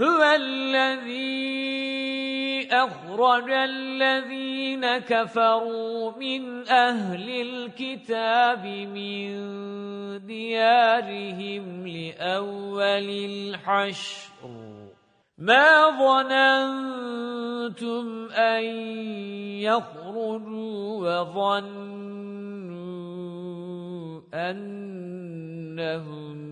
هو الذي أخرج الذين كفروا من أهل الكتاب من ديارهم لأول الحشر. ما ظننتم أن يخرجوا وظنوا أنهم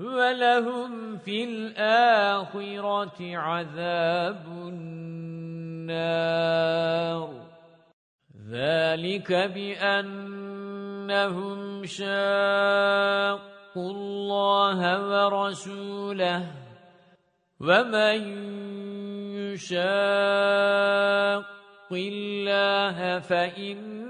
وَلَهُمْ فِي الْآخِرَةِ عَذَابُ النَّارِ. ذَلِكَ بِأَنَّهُمْ شَاقُّوا اللَّهَ وَرَسُولَهُ. وَمَن يُشَاقِّ اللَّهَ فَإِنَّ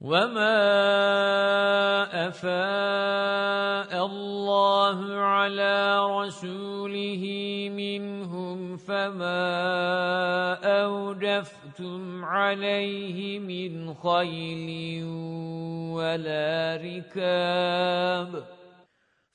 وَمَا أَفَاءَ اللَّهُ عَلَى رَسُولِهِ مِنْهُمْ فَمَا أَوْجَفْتُمْ عَلَيْهِ مِنْ خَيْلٍ وَلَا رِكَابٍ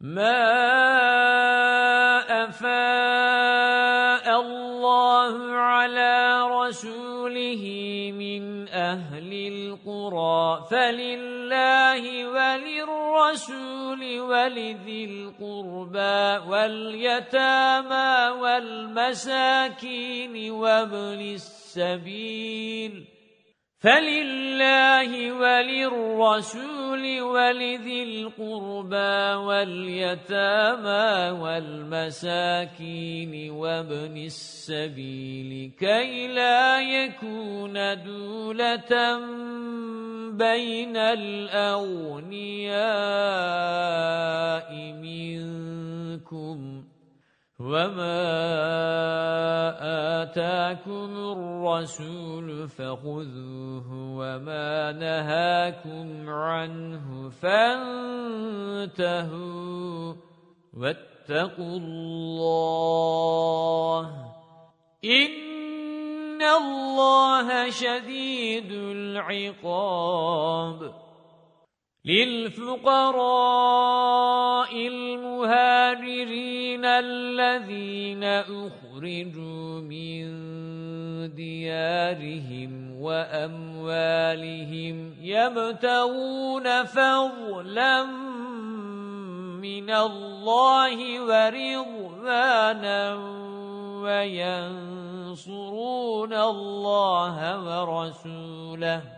مَا أَفَاءَ اللَّهُ عَلَى رَسُولِهِ مِنْ أَهْلِ الْقُرَى فَلِلَّهِ وَلِلرَّسُولِ وَلِذِي الْقُرْبَى وَالْيَتَامَى وَالْمَسَاكِينِ وَابْنِ السَّبِيلِ فَلِلَّهِ وَلِلرَّسُولِ وَلِذِي الْقُرْبَى وَالْيَتَامَى وَالْمَسَاكِينِ وَابْنِ السَّبِيلِ كَيْ لَا يَكُونَ دُولَةً بَيْنَ الْأَغْنِيَاءِ مِنكُمْ وَمَا آتَاكُمُ الرَّسُولُ فَخُذُوهُ وَمَا نَهَاكُمْ عَنْهُ فَانتَهُوا وَاتَّقُوا اللَّهَ إِنَّ اللَّهَ شَدِيدُ الْعِقَابِ لِلْفُقَرَاءِ الْمُهَاجِرِينَ الَّذِينَ أُخْرِجُوا مِنْ دِيَارِهِمْ وَأَمْوَالِهِمْ يَبْتَغُونَ فَضْلًا مِنَ اللَّهِ وَرِضْوَانًا وينصرون الله ورسوله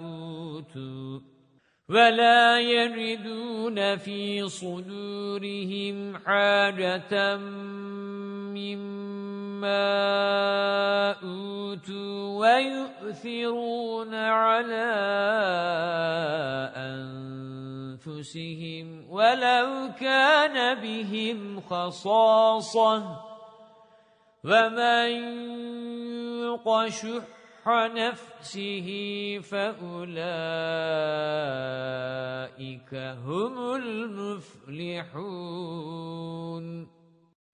أوتوا ولا يجدون في صدورهم حاجة مما أوتوا ويؤثرون على أنفسهم ولو كان بهم خصاصة ومن يوق شح نفسه فأولئك هم المفلحون.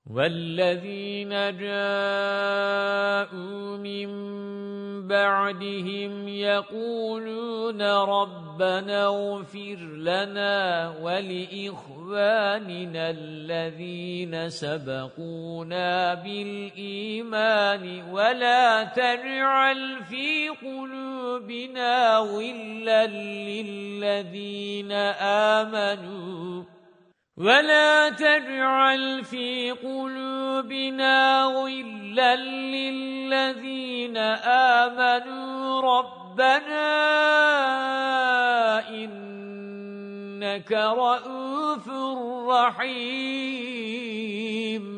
وَالَّذِينَ جَاءُوا مِن بَعْدِهِمْ يَقُولُونَ رَبَّنَا اغْفِرْ لَنَا وَلِإِخْوَانِنَا الَّذِينَ سَبَقُونَا بِالْإِيمَانِ وَلَا تَجْعَلْ فِي قُلُوبِنَا غِلًّا لِّلَّذِينَ آمَنُوا وَلَا تَجْعَلْ فِي قُلُوبِنَا غِلًّا لِّلَّذِينَ آمَنُوا. رَبَّنَا إِنَّكَ رَءُوفٌ رَّحِيمٌ.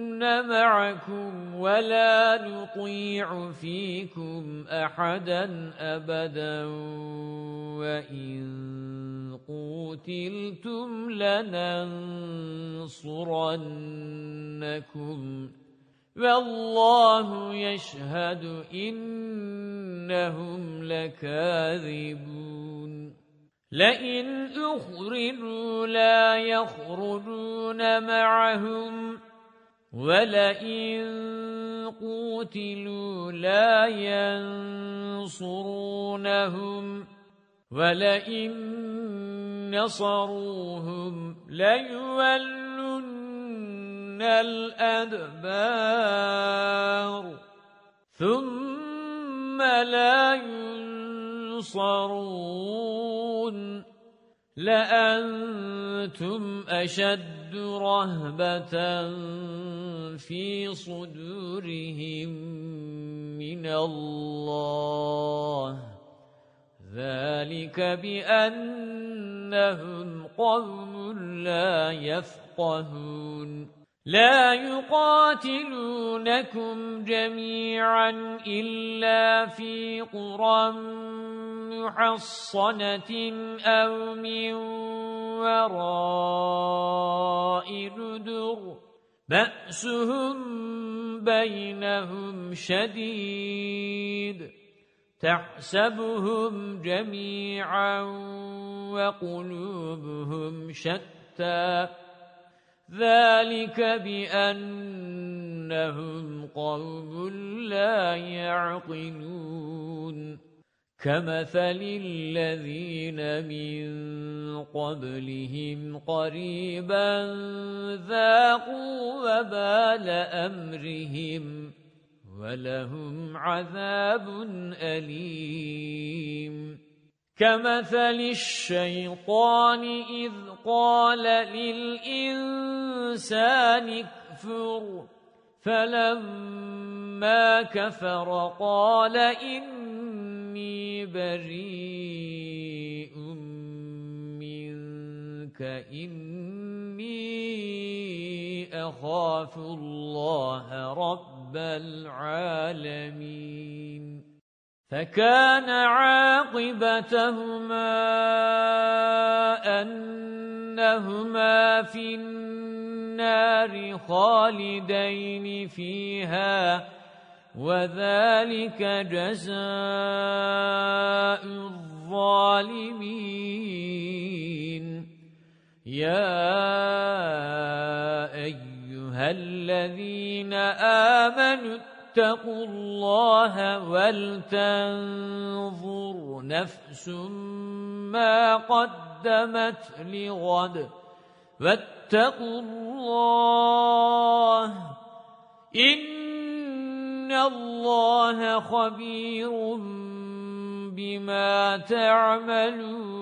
مَعَكُمْ وَلَا نُطِيعُ فِيكُمْ أَحَدًا أَبَدًا وَإِن قُوتِلْتُمْ لَنَنصُرَنَّكُمْ وَاللَّهُ يَشْهَدُ إِنَّهُمْ لَكَاذِبُونَ لَئِنْ أُخْرِجُوا لَا يَخْرُجُونَ مَعَهُمْ وَلَئِن قُوتِلُوا لَا يَنصُرُونَهُمْ وَلَئِن نَصَرُوهُمْ لَيُوَلُّنَّ الْأَدْبَارَ ثُمَّ لَا يُنصَرُونَ لَأَنْتُمْ أَشَدُّ رَهْبَةً فِي صُدُورِهِمْ مِنَ اللَّهِ. ذَلِكَ بِأَنَّهُمْ قَوْمٌ لَا يَفْقَهُونَ. لا يقاتلونكم جميعا إلا في قرى محصنة أو من وراء جدر بأسهم بينهم شديد تحسبهم جميعا وقلوبهم شتى ذَلِكَ بِأَنَّهُمْ قَوْمٌ لَّا يَعْقِلُونَ كَمَثَلِ الَّذِينَ مِن قَبْلِهِمْ قَرِيبًا ذَاقُوا وَبَالَ أَمْرِهِمْ وَلَهُمْ عَذَابٌ أَلِيمٌ. كَمَثَلِ الشَّيْطَانِ إِذْ قَالَ لِلْإِنسَانِ اكْفُرْ فَلَمَّا كَفَرَ قَالَ إِنِّي بَرِيءٌ مِنْكَ. إِنِّي أَخَافُ اللَّهَ رَبَّ الْعَالَمِينَ. فَكَانَ عَاقِبَتَهُمَا أَنَّهُمَا فِي النَّارِ خَالِدَيْنِ فِيهَا. وَذَلِكَ جَزَاءُ الظَّالِمِينَ. يَا أَيُّهَا الَّذِينَ آمَنُوا اتقوا الله ولتنظر نفس ما قدمت لغد. واتقوا الله إن الله خبير بما تعملون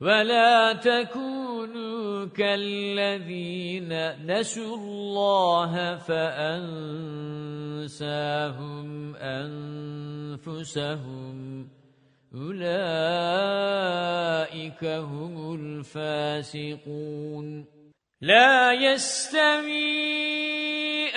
ولا تكونوا كالذين نسوا الله فأنساهم أنفسهم أولئك هم الفاسقون لا يستوي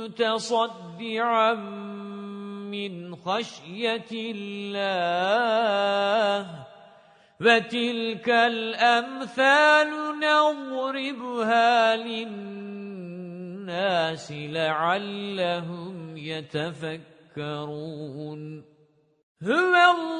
متصدعا من خشية الله. وَتِلْكَ الْأَمْثَالُ نَضْرِبُهَا لِلنَّاسِ لَعَلَّهُمْ يَتَفَكَّرُونَ. هُوَ اللَّهُ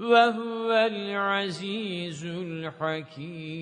وَهُوَ الْعَزِيزُ الْحَكِيمُ.